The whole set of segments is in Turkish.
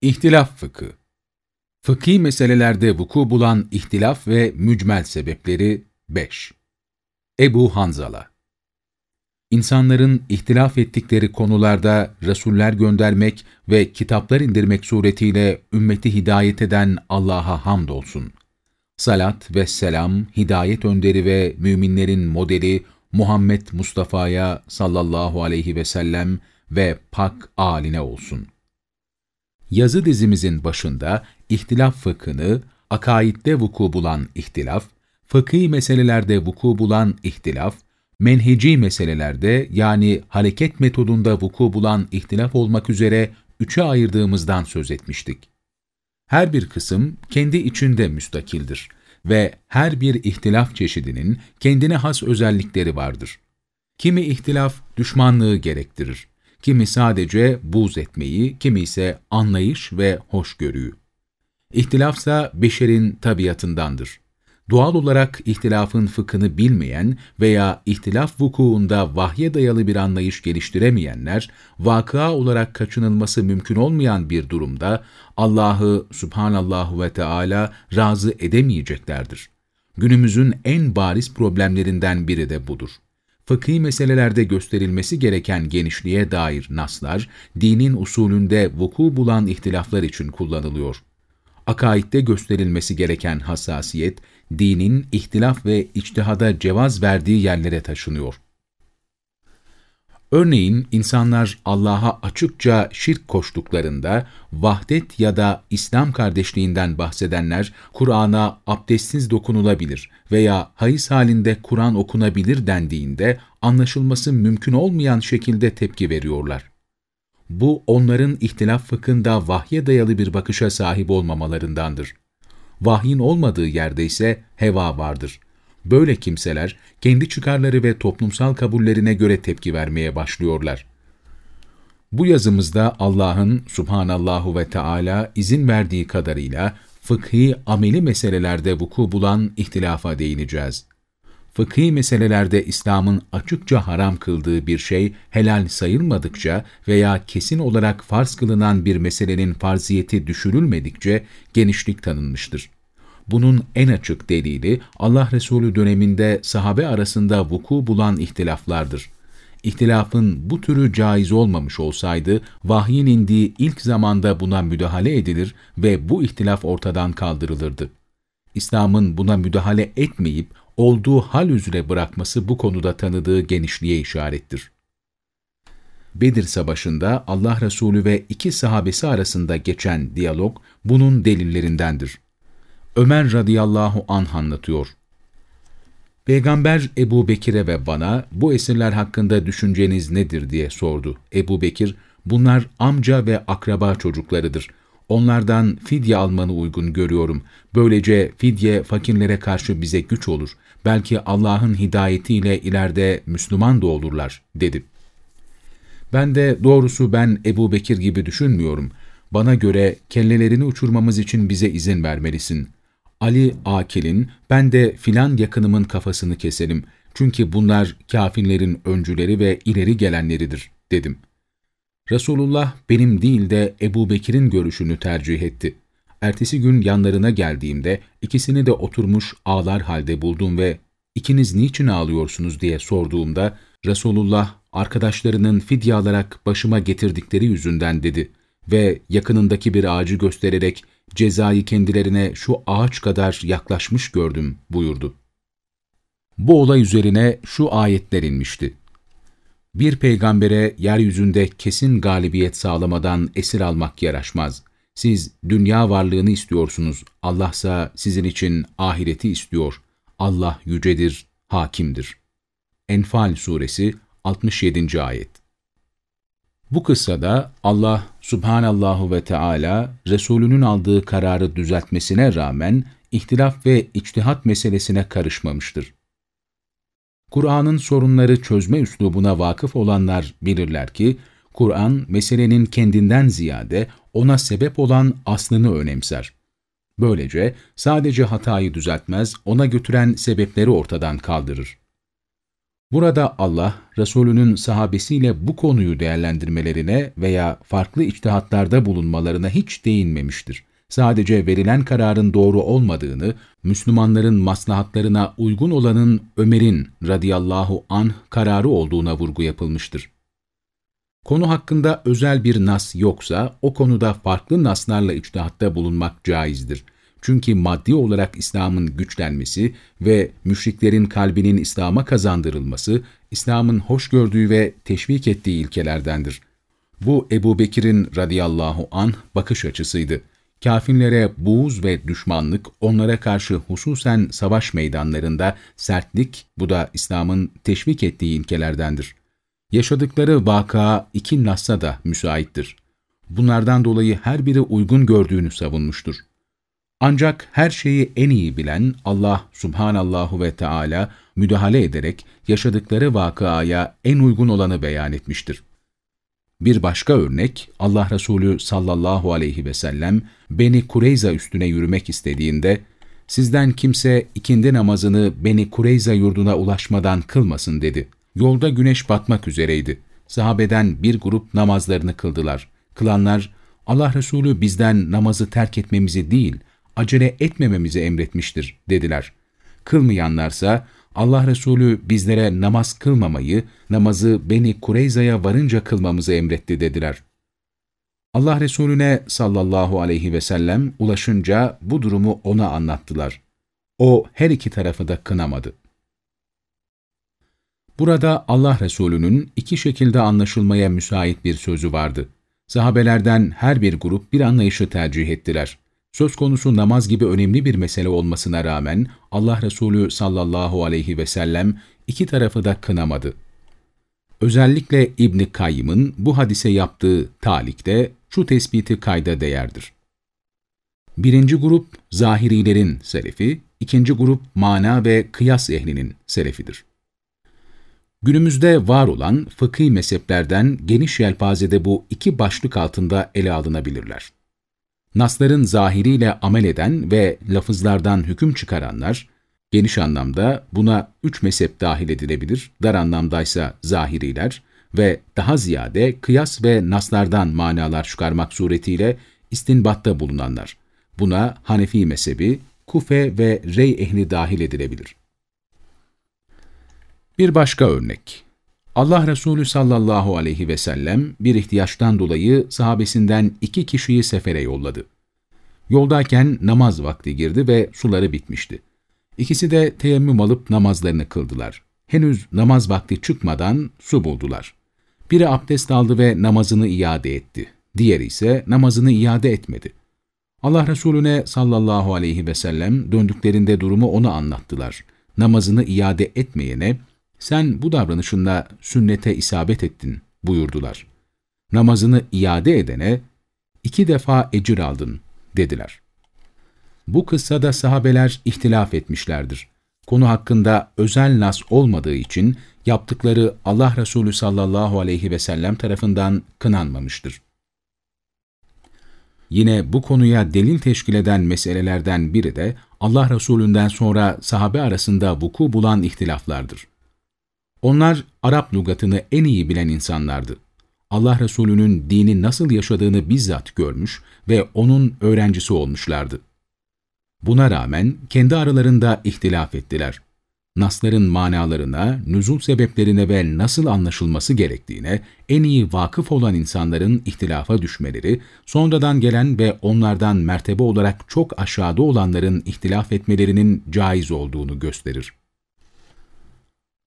İhtilaf fıkı Fıkhi meselelerde vuku bulan ihtilaf ve mücmel sebepleri 5. Ebu Hanzala İnsanların ihtilaf ettikleri konularda Resuller göndermek ve kitaplar indirmek suretiyle ümmeti hidayet eden Allah'a hamdolsun. Salat ve selam, hidayet önderi ve müminlerin modeli Muhammed Mustafa'ya sallallahu aleyhi ve sellem ve pak aline olsun. Yazı dizimizin başında ihtilaf fıkhını, akaidde vuku bulan ihtilaf, fıkhi meselelerde vuku bulan ihtilaf, menheci meselelerde yani hareket metodunda vuku bulan ihtilaf olmak üzere üçe ayırdığımızdan söz etmiştik. Her bir kısım kendi içinde müstakildir ve her bir ihtilaf çeşidinin kendine has özellikleri vardır. Kimi ihtilaf düşmanlığı gerektirir, kimi sadece buz etmeyi, kimi ise anlayış ve hoşgörüyü. İhtilafsa beşerin tabiatındandır. Doğal olarak ihtilafın fıkhını bilmeyen veya ihtilaf vukuunda vahye dayalı bir anlayış geliştiremeyenler, vakıa olarak kaçınılması mümkün olmayan bir durumda Allah'ı subhanallahu ve Teala razı edemeyeceklerdir. Günümüzün en bariz problemlerinden biri de budur. Fıkhi meselelerde gösterilmesi gereken genişliğe dair naslar, dinin usulünde vuku bulan ihtilaflar için kullanılıyor akaidde gösterilmesi gereken hassasiyet, dinin ihtilaf ve içtihada cevaz verdiği yerlere taşınıyor. Örneğin insanlar Allah'a açıkça şirk koştuklarında vahdet ya da İslam kardeşliğinden bahsedenler Kur'an'a abdestsiz dokunulabilir veya hayız halinde Kur'an okunabilir dendiğinde anlaşılması mümkün olmayan şekilde tepki veriyorlar. Bu onların ihtilaf fıkhında vahye dayalı bir bakışa sahip olmamalarındandır. Vahyin olmadığı yerde ise heva vardır. Böyle kimseler kendi çıkarları ve toplumsal kabullerine göre tepki vermeye başlıyorlar. Bu yazımızda Allah'ın subhanallahu ve Teala izin verdiği kadarıyla fıkhi ameli meselelerde vuku bulan ihtilafa değineceğiz fıkhi meselelerde İslam'ın açıkça haram kıldığı bir şey helal sayılmadıkça veya kesin olarak farz kılınan bir meselenin farziyeti düşürülmedikçe genişlik tanınmıştır. Bunun en açık delili Allah Resulü döneminde sahabe arasında vuku bulan ihtilaflardır. İhtilafın bu türü caiz olmamış olsaydı, vahyin indiği ilk zamanda buna müdahale edilir ve bu ihtilaf ortadan kaldırılırdı. İslam'ın buna müdahale etmeyip olduğu hal üzere bırakması bu konuda tanıdığı genişliğe işarettir. Bedir Savaşı'nda Allah Resulü ve iki sahabesi arasında geçen diyalog bunun delillerindendir. Ömer radıyallahu anh anlatıyor. Peygamber Ebu Bekir'e ve bana bu esirler hakkında düşünceniz nedir diye sordu. Ebu Bekir, bunlar amca ve akraba çocuklarıdır. Onlardan fidye almanı uygun görüyorum. Böylece fidye fakirlere karşı bize güç olur. Belki Allah'ın hidayetiyle ileride Müslüman da olurlar, dedi. Ben de doğrusu ben Ebu Bekir gibi düşünmüyorum. Bana göre kellelerini uçurmamız için bize izin vermelisin. Ali Akil'in, ben de filan yakınımın kafasını keselim. Çünkü bunlar kafirlerin öncüleri ve ileri gelenleridir, dedim. Resulullah benim değil de Ebu Bekir'in görüşünü tercih etti. Ertesi gün yanlarına geldiğimde ikisini de oturmuş ağlar halde buldum ve ikiniz niçin ağlıyorsunuz diye sorduğumda Resulullah arkadaşlarının fidye alarak başıma getirdikleri yüzünden dedi ve yakınındaki bir ağacı göstererek cezayı kendilerine şu ağaç kadar yaklaşmış gördüm buyurdu. Bu olay üzerine şu ayetler inmişti. Bir peygambere yeryüzünde kesin galibiyet sağlamadan esir almak yaraşmaz. Siz dünya varlığını istiyorsunuz, Allahsa sizin için ahireti istiyor. Allah yücedir, hakimdir. Enfal Suresi 67. Ayet Bu kıssada Allah subhanallahu ve Teala Resulünün aldığı kararı düzeltmesine rağmen ihtilaf ve içtihat meselesine karışmamıştır. Kur'an'ın sorunları çözme üslubuna vakıf olanlar bilirler ki, Kur'an meselenin kendinden ziyade ona sebep olan aslını önemser. Böylece sadece hatayı düzeltmez, ona götüren sebepleri ortadan kaldırır. Burada Allah, Resulünün sahabesiyle bu konuyu değerlendirmelerine veya farklı içtihatlarda bulunmalarına hiç değinmemiştir. Sadece verilen kararın doğru olmadığını, Müslümanların maslahatlarına uygun olanın Ömer'in radıyallahu anh kararı olduğuna vurgu yapılmıştır. Konu hakkında özel bir nas yoksa, o konuda farklı naslarla içtihatta bulunmak caizdir. Çünkü maddi olarak İslam'ın güçlenmesi ve müşriklerin kalbinin İslam'a kazandırılması, İslam'ın hoş gördüğü ve teşvik ettiği ilkelerdendir. Bu Ebu Bekir'in radıyallahu anh bakış açısıydı. Kafirlere buğz ve düşmanlık, onlara karşı hususen savaş meydanlarında sertlik, bu da İslam'ın teşvik ettiği ilkelerdendir. Yaşadıkları vaka iki nassa da müsaittir. Bunlardan dolayı her biri uygun gördüğünü savunmuştur. Ancak her şeyi en iyi bilen Allah subhanallahu ve Teala müdahale ederek yaşadıkları vakaya en uygun olanı beyan etmiştir. Bir başka örnek, Allah Resulü sallallahu aleyhi ve sellem Beni Kureyza üstüne yürümek istediğinde, sizden kimse ikindi namazını Beni Kureyza yurduna ulaşmadan kılmasın dedi. Yolda güneş batmak üzereydi. Sahabeden bir grup namazlarını kıldılar. Kılanlar, Allah Resulü bizden namazı terk etmemizi değil, acele etmememizi emretmiştir dediler. Kılmayanlarsa Allah Resulü bizlere namaz kılmamayı, namazı Beni Kureyza'ya varınca kılmamızı emretti dediler. Allah Resulüne sallallahu aleyhi ve sellem ulaşınca bu durumu ona anlattılar. O her iki tarafı da kınamadı. Burada Allah Resulü'nün iki şekilde anlaşılmaya müsait bir sözü vardı. Sahabelerden her bir grup bir anlayışı tercih ettiler. Söz konusu namaz gibi önemli bir mesele olmasına rağmen Allah Resulü sallallahu aleyhi ve sellem iki tarafı da kınamadı. Özellikle İbn Kayyım'ın bu hadise yaptığı talikte şu tespiti kayda değerdir. Birinci grup zahirilerin selefi, ikinci grup mana ve kıyas ehlinin selefidir. Günümüzde var olan fıkhi mezheplerden geniş yelpazede bu iki başlık altında ele alınabilirler. Nasların zahiriyle amel eden ve lafızlardan hüküm çıkaranlar, geniş anlamda buna üç mezhep dahil edilebilir, dar anlamdaysa zahiriler ve daha ziyade kıyas ve naslardan manalar çıkarmak suretiyle istinbatta bulunanlar. Buna Hanefi mezhebi, Kufe ve Rey ehli dahil edilebilir. Bir başka örnek. Allah Resulü sallallahu aleyhi ve sellem bir ihtiyaçtan dolayı sahabesinden iki kişiyi sefere yolladı. Yoldayken namaz vakti girdi ve suları bitmişti. İkisi de teyemmüm alıp namazlarını kıldılar. Henüz namaz vakti çıkmadan su buldular. Biri abdest aldı ve namazını iade etti. Diğeri ise namazını iade etmedi. Allah Resulüne sallallahu aleyhi ve sellem döndüklerinde durumu ona anlattılar. Namazını iade etmeyene, sen bu davranışınla sünnete isabet ettin buyurdular. Namazını iade edene, iki defa ecir aldın dediler. Bu kıssada sahabeler ihtilaf etmişlerdir. Konu hakkında özel nas olmadığı için yaptıkları Allah Resulü sallallahu aleyhi ve sellem tarafından kınanmamıştır. Yine bu konuya delil teşkil eden meselelerden biri de Allah Resulünden sonra sahabe arasında vuku bulan ihtilaflardır. Onlar Arap lugatını en iyi bilen insanlardı. Allah Resulü'nün dini nasıl yaşadığını bizzat görmüş ve onun öğrencisi olmuşlardı. Buna rağmen kendi aralarında ihtilaf ettiler. Nasların manalarına, nüzul sebeplerine ve nasıl anlaşılması gerektiğine en iyi vakıf olan insanların ihtilafa düşmeleri, sonradan gelen ve onlardan mertebe olarak çok aşağıda olanların ihtilaf etmelerinin caiz olduğunu gösterir.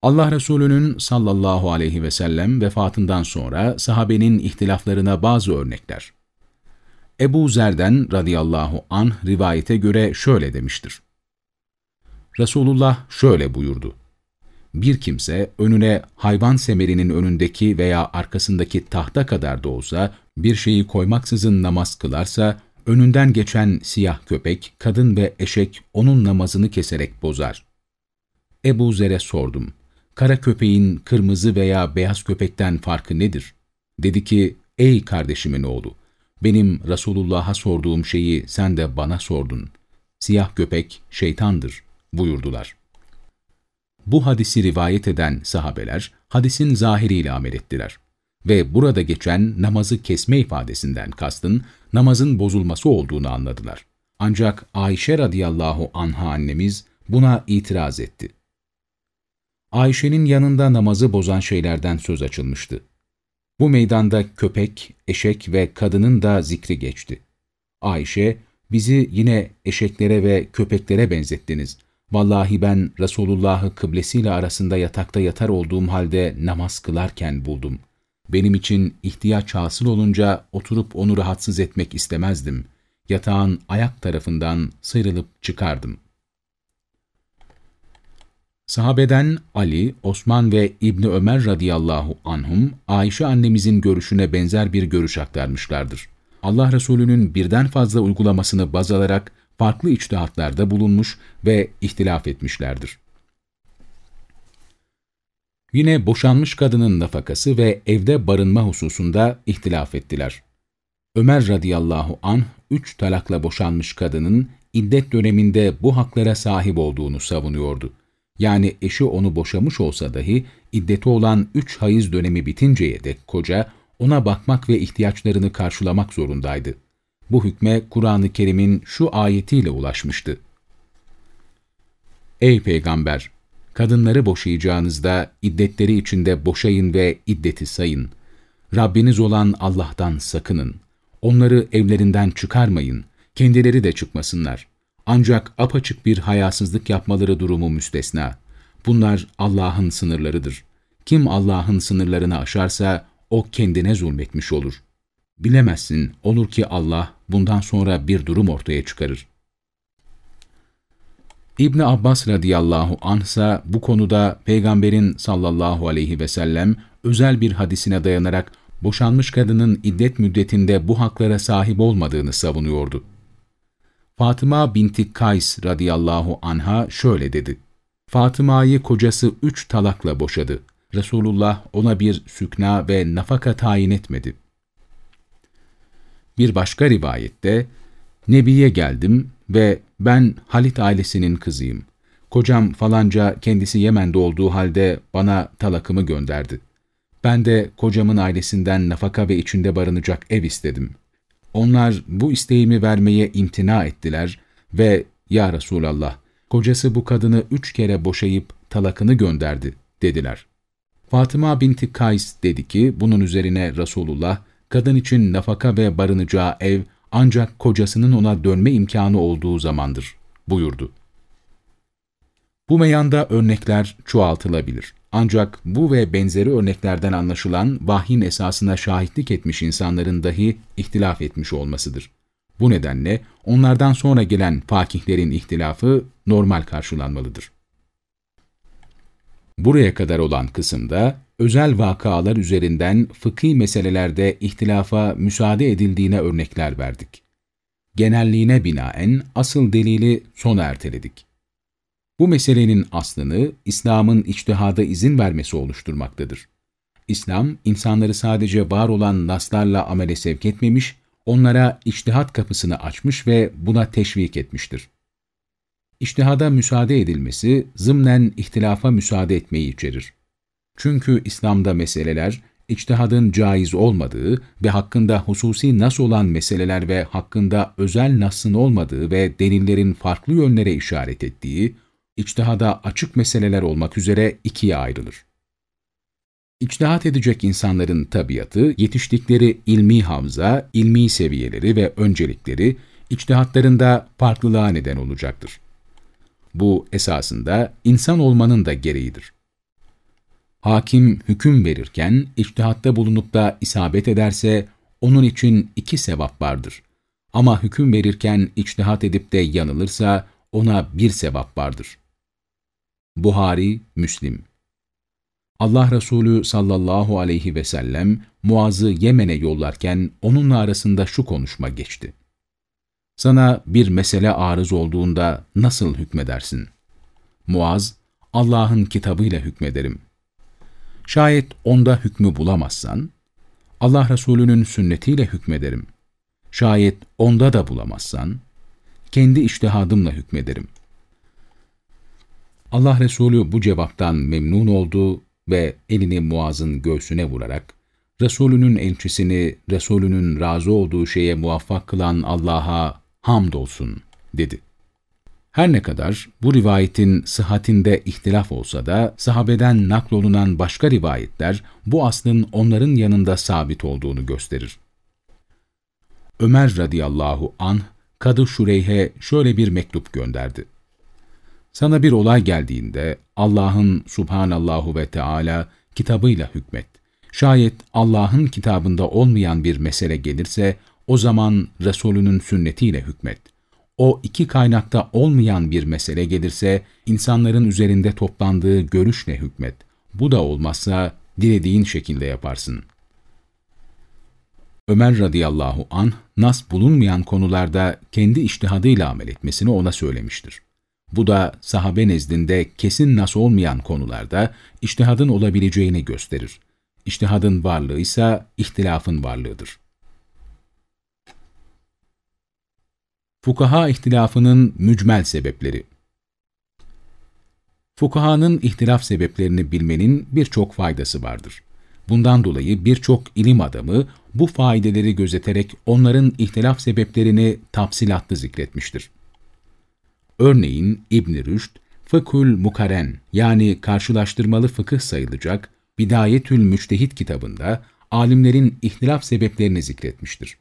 Allah Resulü'nün sallallahu aleyhi ve sellem vefatından sonra sahabenin ihtilaflarına bazı örnekler. Ebu Zer'den radıyallahu anh rivayete göre şöyle demiştir. Resulullah şöyle buyurdu. Bir kimse önüne hayvan semerinin önündeki veya arkasındaki tahta kadar da olsa bir şeyi koymaksızın namaz kılarsa, önünden geçen siyah köpek, kadın ve eşek onun namazını keserek bozar. Ebu Zer'e sordum kara köpeğin kırmızı veya beyaz köpekten farkı nedir? Dedi ki, ey kardeşimin oğlu, benim Resulullah'a sorduğum şeyi sen de bana sordun. Siyah köpek şeytandır buyurdular. Bu hadisi rivayet eden sahabeler, hadisin zahiriyle amel ettiler. Ve burada geçen namazı kesme ifadesinden kastın, namazın bozulması olduğunu anladılar. Ancak Ayşe radıyallahu anha annemiz buna itiraz etti. Ayşe'nin yanında namazı bozan şeylerden söz açılmıştı. Bu meydanda köpek, eşek ve kadının da zikri geçti. Ayşe, bizi yine eşeklere ve köpeklere benzettiniz. Vallahi ben Resulullah'ı kıblesiyle arasında yatakta yatar olduğum halde namaz kılarken buldum. Benim için ihtiyaç hasıl olunca oturup onu rahatsız etmek istemezdim. Yatağın ayak tarafından sıyrılıp çıkardım. Sahabeden Ali, Osman ve İbni Ömer radıyallahu anhum, Ayşe annemizin görüşüne benzer bir görüş aktarmışlardır. Allah Resulü'nün birden fazla uygulamasını baz alarak farklı içtihatlarda bulunmuş ve ihtilaf etmişlerdir. Yine boşanmış kadının nafakası ve evde barınma hususunda ihtilaf ettiler. Ömer radıyallahu anh, üç talakla boşanmış kadının iddet döneminde bu haklara sahip olduğunu savunuyordu. Yani eşi onu boşamış olsa dahi iddeti olan üç hayız dönemi bitinceye dek koca, ona bakmak ve ihtiyaçlarını karşılamak zorundaydı. Bu hükme Kur'an-ı Kerim'in şu ayetiyle ulaşmıştı. Ey Peygamber! Kadınları boşayacağınızda iddetleri içinde boşayın ve iddeti sayın. Rabbiniz olan Allah'tan sakının. Onları evlerinden çıkarmayın, kendileri de çıkmasınlar. Ancak apaçık bir hayasızlık yapmaları durumu müstesna. Bunlar Allah'ın sınırlarıdır. Kim Allah'ın sınırlarını aşarsa o kendine zulmetmiş olur. Bilemezsin, olur ki Allah bundan sonra bir durum ortaya çıkarır. İbni Abbas radıyallahu anh ise bu konuda Peygamberin sallallahu aleyhi ve sellem özel bir hadisine dayanarak boşanmış kadının iddet müddetinde bu haklara sahip olmadığını savunuyordu. Fatıma binti Kays radıyallahu anha şöyle dedi. Fatıma'yı kocası üç talakla boşadı. Resulullah ona bir sükna ve nafaka tayin etmedi. Bir başka rivayette, Nebi'ye geldim ve ben Halit ailesinin kızıyım. Kocam falanca kendisi Yemen'de olduğu halde bana talakımı gönderdi. Ben de kocamın ailesinden nafaka ve içinde barınacak ev istedim. Onlar bu isteğimi vermeye imtina ettiler ve ''Ya Resulallah, kocası bu kadını üç kere boşayıp talakını gönderdi.'' dediler. Fatıma binti Kays dedi ki, bunun üzerine Resulullah, kadın için nafaka ve barınacağı ev ancak kocasının ona dönme imkanı olduğu zamandır, buyurdu. Bu meyanda örnekler çoğaltılabilir. Ancak bu ve benzeri örneklerden anlaşılan vahyin esasına şahitlik etmiş insanların dahi ihtilaf etmiş olmasıdır. Bu nedenle onlardan sonra gelen fakihlerin ihtilafı normal karşılanmalıdır. Buraya kadar olan kısımda özel vakalar üzerinden fıkhi meselelerde ihtilafa müsaade edildiğine örnekler verdik. Genelliğine binaen asıl delili sona erteledik. Bu meselenin aslını İslam'ın içtihada izin vermesi oluşturmaktadır. İslam, insanları sadece var olan naslarla amele sevk etmemiş, onlara içtihat kapısını açmış ve buna teşvik etmiştir. İçtihada müsaade edilmesi, zımnen ihtilafa müsaade etmeyi içerir. Çünkü İslam'da meseleler, içtihadın caiz olmadığı ve hakkında hususi nas olan meseleler ve hakkında özel nasın olmadığı ve delillerin farklı yönlere işaret ettiği, içtihada açık meseleler olmak üzere ikiye ayrılır. İçtihat edecek insanların tabiatı, yetiştikleri ilmi havza, ilmi seviyeleri ve öncelikleri, içtihatlarında farklılığa neden olacaktır. Bu esasında insan olmanın da gereğidir. Hakim hüküm verirken içtihatta bulunup da isabet ederse onun için iki sevap vardır. Ama hüküm verirken içtihat edip de yanılırsa ona bir sevap vardır. Buhari, Müslim Allah Resulü sallallahu aleyhi ve sellem Muaz'ı Yemen'e yollarken onunla arasında şu konuşma geçti. Sana bir mesele arız olduğunda nasıl hükmedersin? Muaz, Allah'ın kitabıyla hükmederim. Şayet onda hükmü bulamazsan, Allah Resulü'nün sünnetiyle hükmederim. Şayet onda da bulamazsan, kendi iştihadımla hükmederim. Allah Resulü bu cevaptan memnun oldu ve elini Muaz'ın göğsüne vurarak, Resulünün elçisini, Resulünün razı olduğu şeye muvaffak kılan Allah'a hamdolsun dedi. Her ne kadar bu rivayetin sıhhatinde ihtilaf olsa da sahabeden naklolunan başka rivayetler bu aslın onların yanında sabit olduğunu gösterir. Ömer radıyallahu anh Kadı Şureyh'e şöyle bir mektup gönderdi. Sana bir olay geldiğinde Allah'ın subhanallahu ve Teala kitabıyla hükmet. Şayet Allah'ın kitabında olmayan bir mesele gelirse o zaman Resulünün sünnetiyle hükmet. O iki kaynakta olmayan bir mesele gelirse insanların üzerinde toplandığı görüşle hükmet. Bu da olmazsa dilediğin şekilde yaparsın. Ömer radıyallahu an nas bulunmayan konularda kendi iştihadıyla amel etmesini ona söylemiştir. Bu da sahabe nezdinde kesin nas olmayan konularda iştihadın olabileceğini gösterir. İştihadın varlığı ise ihtilafın varlığıdır. Fukaha ihtilafının mücmel sebepleri Fukahanın ihtilaf sebeplerini bilmenin birçok faydası vardır. Bundan dolayı birçok ilim adamı bu faydeleri gözeterek onların ihtilaf sebeplerini tafsilatlı zikretmiştir. Örneğin İbn Rüşd, Fıkhül Mukaren yani karşılaştırmalı fıkıh sayılacak Bidayetül Müçtehit kitabında alimlerin ihtilaf sebeplerini zikretmiştir.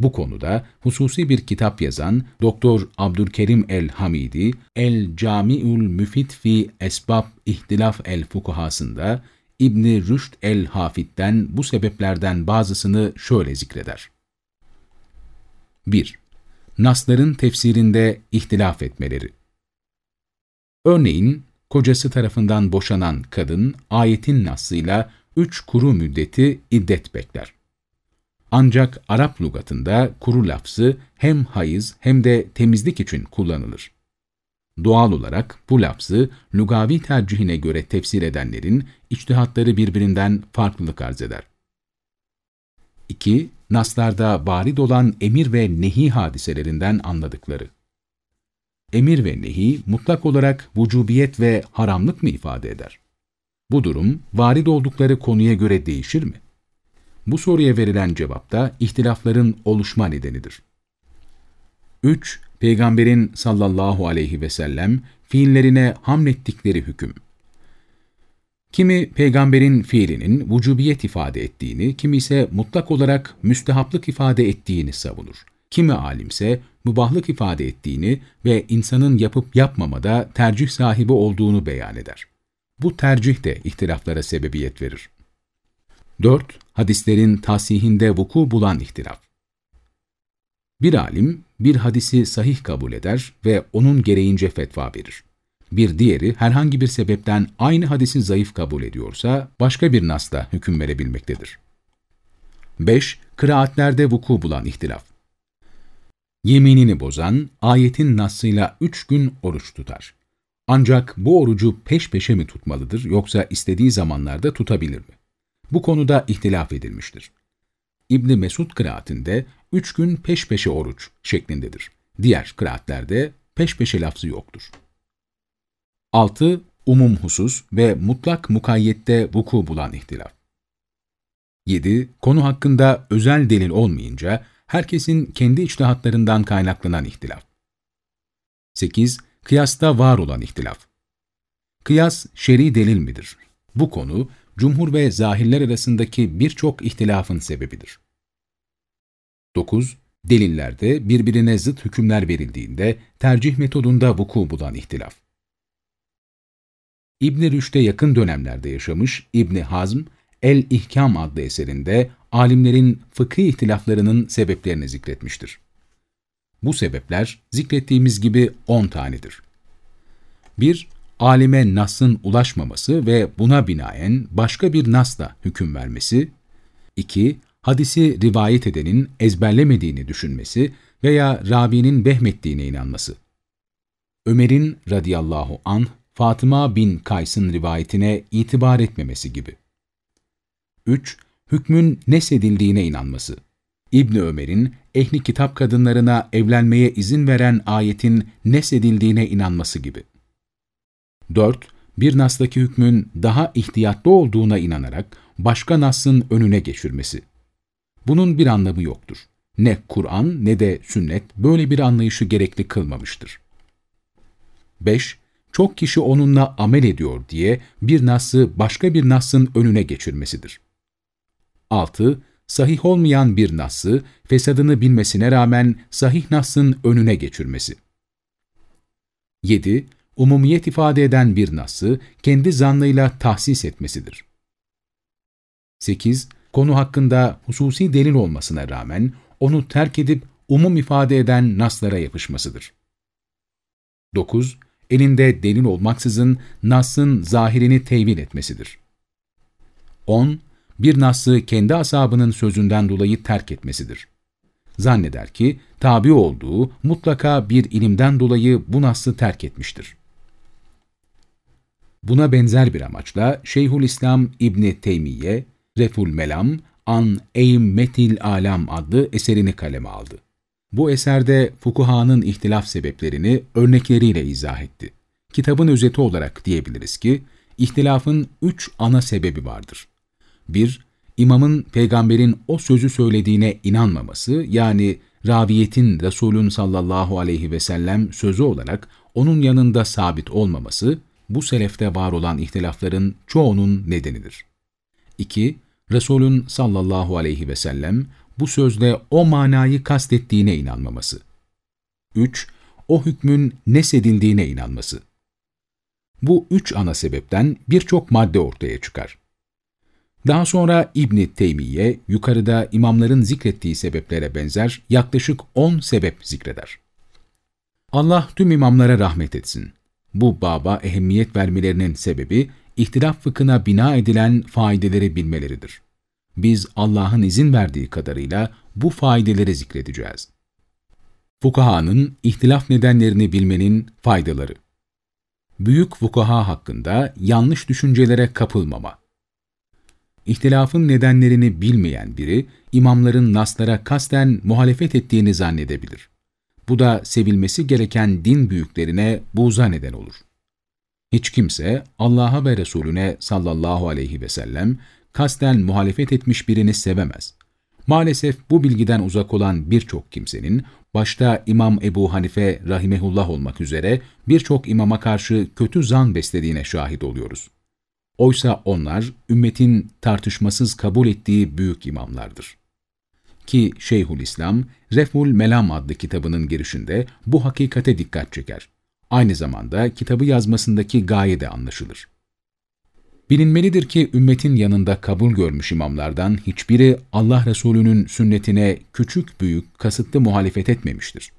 Bu konuda hususi bir kitap yazan Doktor Abdülkerim el-Hamidi, El-Cami'ül Müfit fi Esbab İhtilaf el-Fukahasında İbni Rüşd el-Hafid'den bu sebeplerden bazısını şöyle zikreder. 1. Nasların tefsirinde ihtilaf etmeleri. Örneğin, kocası tarafından boşanan kadın, ayetin nasıyla üç kuru müddeti iddet bekler. Ancak Arap lugatında kuru lafzı hem hayız hem de temizlik için kullanılır. Doğal olarak bu lafzı lugavi tercihine göre tefsir edenlerin içtihatları birbirinden farklılık arz eder. 2. Naslarda varid olan emir ve nehi hadiselerinden anladıkları. Emir ve nehi mutlak olarak vücubiyet ve haramlık mı ifade eder? Bu durum varid oldukları konuya göre değişir mi? Bu soruya verilen cevapta ihtilafların oluşma nedenidir. 3. Peygamberin sallallahu aleyhi ve sellem fiillerine hamlettikleri hüküm. Kimi peygamberin fiilinin vücubiyet ifade ettiğini, kimi ise mutlak olarak müstehaplık ifade ettiğini savunur. Kimi alimse mübahlık ifade ettiğini ve insanın yapıp yapmamada tercih sahibi olduğunu beyan eder. Bu tercih de ihtilaflara sebebiyet verir. 4. Hadislerin tasihinde vuku bulan ihtilaf. Bir alim bir hadisi sahih kabul eder ve onun gereğince fetva verir. Bir diğeri herhangi bir sebepten aynı hadisi zayıf kabul ediyorsa başka bir nasla hüküm verebilmektedir. 5. Kıraatlerde vuku bulan ihtilaf. Yeminini bozan, ayetin nasıyla üç gün oruç tutar. Ancak bu orucu peş peşe mi tutmalıdır yoksa istediği zamanlarda tutabilir mi? Bu konuda ihtilaf edilmiştir. İbni Mesud kıraatinde üç gün peş peşe oruç şeklindedir. Diğer kıraatlerde peş peşe lafzı yoktur. 6. Umum husus ve mutlak mukayyette vuku bulan ihtilaf. 7. Konu hakkında özel delil olmayınca herkesin kendi içtihatlarından kaynaklanan ihtilaf. 8. Kıyasta var olan ihtilaf. Kıyas şer'i delil midir? Bu konu cumhur ve zahirler arasındaki birçok ihtilafın sebebidir. 9. Delillerde birbirine zıt hükümler verildiğinde tercih metodunda vuku bulan ihtilaf. İbn Rüşd'e yakın dönemlerde yaşamış İbn Hazm, El-İhkam adlı eserinde alimlerin fıkıh ihtilaflarının sebeplerini zikretmiştir. Bu sebepler zikrettiğimiz gibi 10 tanedir. 1 alime Nas'ın ulaşmaması ve buna binaen başka bir Nas'la hüküm vermesi, 2. Hadisi rivayet edenin ezberlemediğini düşünmesi veya Rabi'nin behmettiğine inanması. Ömer'in radıyallahu anh, Fatıma bin Kays'ın rivayetine itibar etmemesi gibi. 3. Hükmün nesedildiğine inanması. İbni Ömer'in ehli kitap kadınlarına evlenmeye izin veren ayetin nesedildiğine inanması gibi. 4. Bir nastaki hükmün daha ihtiyatlı olduğuna inanarak başka nasın önüne geçirmesi. Bunun bir anlamı yoktur. Ne Kur'an ne de sünnet böyle bir anlayışı gerekli kılmamıştır. 5. Çok kişi onunla amel ediyor diye bir nası başka bir nasın önüne geçirmesidir. 6. Sahih olmayan bir nası fesadını bilmesine rağmen sahih nasın önüne geçirmesi. 7. Umumiyet ifade eden bir nası kendi zannıyla tahsis etmesidir. 8. Konu hakkında hususi delil olmasına rağmen onu terk edip umum ifade eden naslara yapışmasıdır. 9. Elinde delil olmaksızın nasın zahirini tevil etmesidir. 10. Bir nası kendi asabının sözünden dolayı terk etmesidir. Zanneder ki tabi olduğu mutlaka bir ilimden dolayı bu naslı terk etmiştir. Buna benzer bir amaçla Şeyhülislam İbni Teymiye, Reful Melam, An Eymmetil Alam adlı eserini kaleme aldı. Bu eserde fukuhanın ihtilaf sebeplerini örnekleriyle izah etti. Kitabın özeti olarak diyebiliriz ki, ihtilafın üç ana sebebi vardır. 1- İmamın peygamberin o sözü söylediğine inanmaması, yani raviyetin Resulün sallallahu aleyhi ve sellem sözü olarak onun yanında sabit olmaması, bu selefte var olan ihtilafların çoğunun nedenidir. 2- Resulün sallallahu aleyhi ve sellem bu sözle o manayı kastettiğine inanmaması. 3. O hükmün nesedildiğine inanması. Bu üç ana sebepten birçok madde ortaya çıkar. Daha sonra İbn Teymiye yukarıda imamların zikrettiği sebeplere benzer yaklaşık 10 sebep zikreder. Allah tüm imamlara rahmet etsin. Bu baba ehemmiyet vermelerinin sebebi ihtilaf fıkhına bina edilen faydeleri bilmeleridir. Biz Allah'ın izin verdiği kadarıyla bu faydeleri zikredeceğiz. Fukahanın ihtilaf nedenlerini bilmenin faydaları Büyük fukaha hakkında yanlış düşüncelere kapılmama İhtilafın nedenlerini bilmeyen biri, imamların naslara kasten muhalefet ettiğini zannedebilir. Bu da sevilmesi gereken din büyüklerine buza neden olur. Hiç kimse Allah'a ve Resulüne sallallahu aleyhi ve sellem kasten muhalefet etmiş birini sevemez. Maalesef bu bilgiden uzak olan birçok kimsenin, başta İmam Ebu Hanife rahimehullah olmak üzere birçok imama karşı kötü zan beslediğine şahit oluyoruz. Oysa onlar ümmetin tartışmasız kabul ettiği büyük imamlardır. Ki Şeyhülislam, Reful Melam adlı kitabının girişinde bu hakikate dikkat çeker. Aynı zamanda kitabı yazmasındaki gaye de anlaşılır. Bilinmelidir ki ümmetin yanında kabul görmüş imamlardan hiçbiri Allah Resulü'nün sünnetine küçük büyük kasıtlı muhalefet etmemiştir.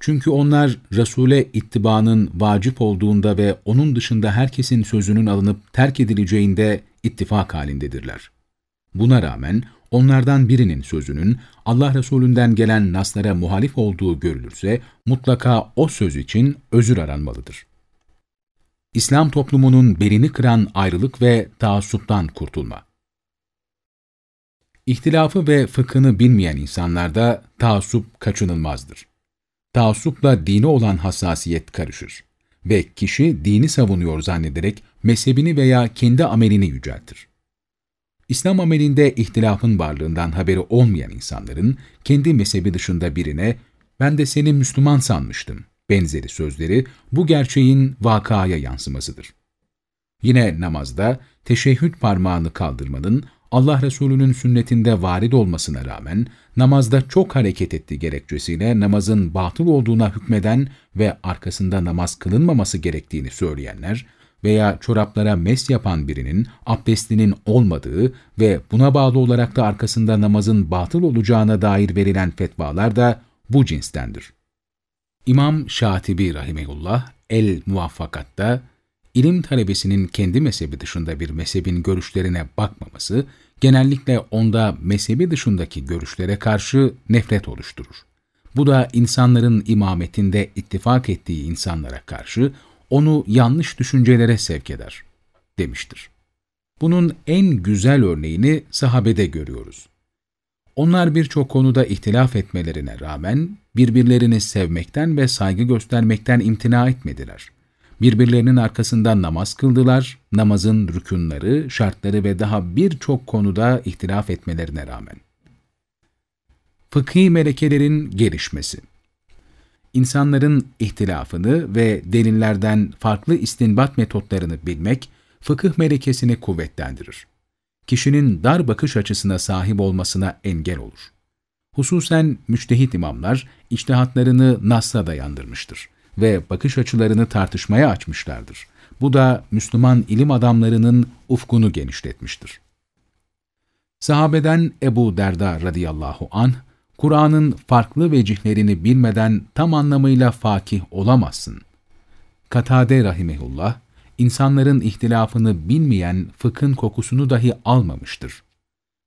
Çünkü onlar Resul'e ittibanın vacip olduğunda ve onun dışında herkesin sözünün alınıp terk edileceğinde ittifak halindedirler. Buna rağmen onlardan birinin sözünün Allah Resulünden gelen naslara muhalif olduğu görülürse mutlaka o söz için özür aranmalıdır. İslam toplumunun belini kıran ayrılık ve taassuptan kurtulma. İhtilafı ve fıkhını bilmeyen insanlarda taassup kaçınılmazdır. Taassupla dine olan hassasiyet karışır ve kişi dini savunuyor zannederek mezhebini veya kendi amelini yüceltir. İslam amelinde ihtilafın varlığından haberi olmayan insanların kendi mezhebi dışında birine ben de seni Müslüman sanmıştım benzeri sözleri bu gerçeğin vakaya yansımasıdır. Yine namazda teşehhüd parmağını kaldırmanın Allah Resulü'nün sünnetinde varid olmasına rağmen namazda çok hareket ettiği gerekçesiyle namazın batıl olduğuna hükmeden ve arkasında namaz kılınmaması gerektiğini söyleyenler veya çoraplara mes yapan birinin abdestinin olmadığı ve buna bağlı olarak da arkasında namazın batıl olacağına dair verilen fetvalar da bu cinstendir. İmam Şatibi Rahimehullah El-Muvaffakat'ta ilim talebesinin kendi mezhebi dışında bir mezhebin görüşlerine bakmaması, genellikle onda mezhebi dışındaki görüşlere karşı nefret oluşturur. Bu da insanların imametinde ittifak ettiği insanlara karşı onu yanlış düşüncelere sevk eder, demiştir. Bunun en güzel örneğini sahabede görüyoruz. Onlar birçok konuda ihtilaf etmelerine rağmen birbirlerini sevmekten ve saygı göstermekten imtina etmediler. Birbirlerinin arkasından namaz kıldılar, namazın rükunları, şartları ve daha birçok konuda ihtilaf etmelerine rağmen. Fıkhi melekelerin gelişmesi İnsanların ihtilafını ve delillerden farklı istinbat metotlarını bilmek, fıkıh melekesini kuvvetlendirir. Kişinin dar bakış açısına sahip olmasına engel olur. Hususen müçtehit imamlar, içtihatlarını Nas'a dayandırmıştır ve bakış açılarını tartışmaya açmışlardır. Bu da Müslüman ilim adamlarının ufkunu genişletmiştir. Sahabeden Ebu Derda radıyallahu anh, Kur'an'ın farklı vecihlerini bilmeden tam anlamıyla fakih olamazsın. Katade rahimehullah, insanların ihtilafını bilmeyen fıkhın kokusunu dahi almamıştır.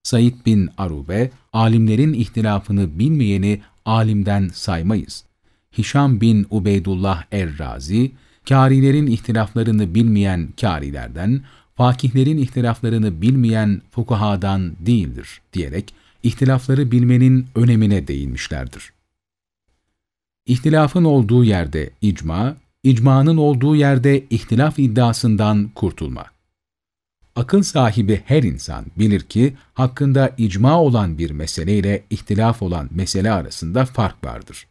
Said bin Arube, alimlerin ihtilafını bilmeyeni alimden saymayız. Hişam bin Ubeydullah Er-Razi, kârilerin ihtilaflarını bilmeyen kârilerden, fakihlerin ihtilaflarını bilmeyen fukahadan değildir diyerek ihtilafları bilmenin önemine değinmişlerdir. İhtilafın olduğu yerde icma, icmanın olduğu yerde ihtilaf iddiasından kurtulma. Akıl sahibi her insan bilir ki hakkında icma olan bir mesele ile ihtilaf olan mesele arasında fark vardır.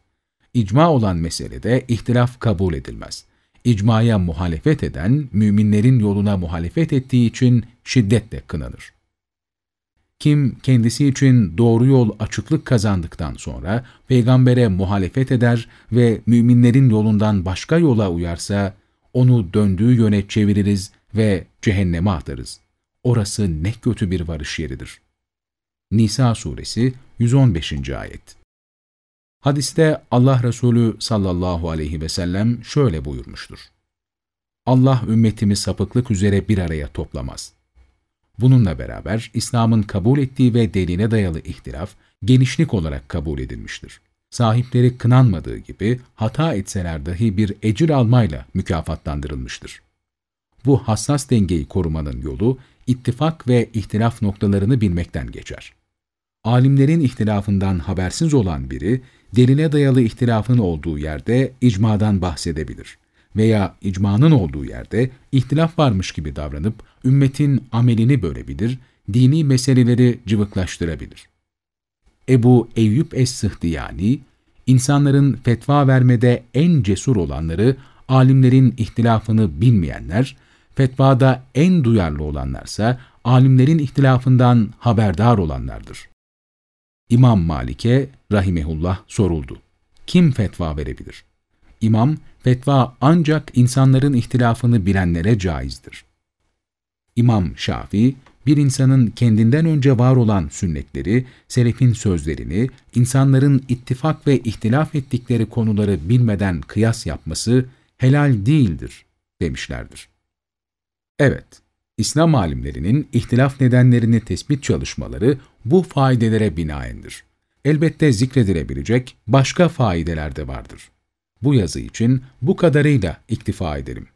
İcma olan meselede ihtilaf kabul edilmez. İcmaya muhalefet eden, müminlerin yoluna muhalefet ettiği için şiddetle kınanır. Kim kendisi için doğru yol açıklık kazandıktan sonra peygambere muhalefet eder ve müminlerin yolundan başka yola uyarsa, onu döndüğü yöne çeviririz ve cehenneme atarız. Orası ne kötü bir varış yeridir. Nisa suresi 115. ayet Hadiste Allah Resulü sallallahu aleyhi ve sellem şöyle buyurmuştur. Allah ümmetimi sapıklık üzere bir araya toplamaz. Bununla beraber İslam'ın kabul ettiği ve deline dayalı ihtilaf, genişlik olarak kabul edilmiştir. Sahipleri kınanmadığı gibi hata etseler dahi bir ecir almayla mükafatlandırılmıştır. Bu hassas dengeyi korumanın yolu, ittifak ve ihtilaf noktalarını bilmekten geçer. Alimlerin ihtilafından habersiz olan biri, deline dayalı ihtilafın olduğu yerde icmadan bahsedebilir veya icmanın olduğu yerde ihtilaf varmış gibi davranıp ümmetin amelini bölebilir, dini meseleleri cıvıklaştırabilir. Ebu Eyyub Es-Sıhdiyani, insanların fetva vermede en cesur olanları, alimlerin ihtilafını bilmeyenler, fetvada en duyarlı olanlarsa, alimlerin ihtilafından haberdar olanlardır. İmam Malik'e rahimehullah soruldu. Kim fetva verebilir? İmam, fetva ancak insanların ihtilafını bilenlere caizdir. İmam Şafii, bir insanın kendinden önce var olan sünnetleri, selefin sözlerini, insanların ittifak ve ihtilaf ettikleri konuları bilmeden kıyas yapması helal değildir demişlerdir. Evet, İslam alimlerinin ihtilaf nedenlerini tespit çalışmaları bu faidelere binaendir. Elbette zikredilebilecek başka faideler de vardır. Bu yazı için bu kadarıyla iktifa edelim.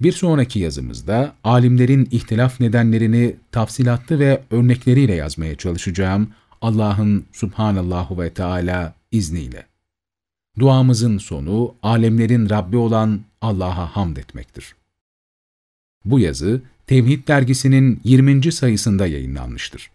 Bir sonraki yazımızda alimlerin ihtilaf nedenlerini tafsilatlı ve örnekleriyle yazmaya çalışacağım Allah'ın subhanallahu ve Teala izniyle. Duamızın sonu alemlerin Rabbi olan Allah'a hamd etmektir. Bu yazı Tevhid dergisinin 20. sayısında yayınlanmıştır.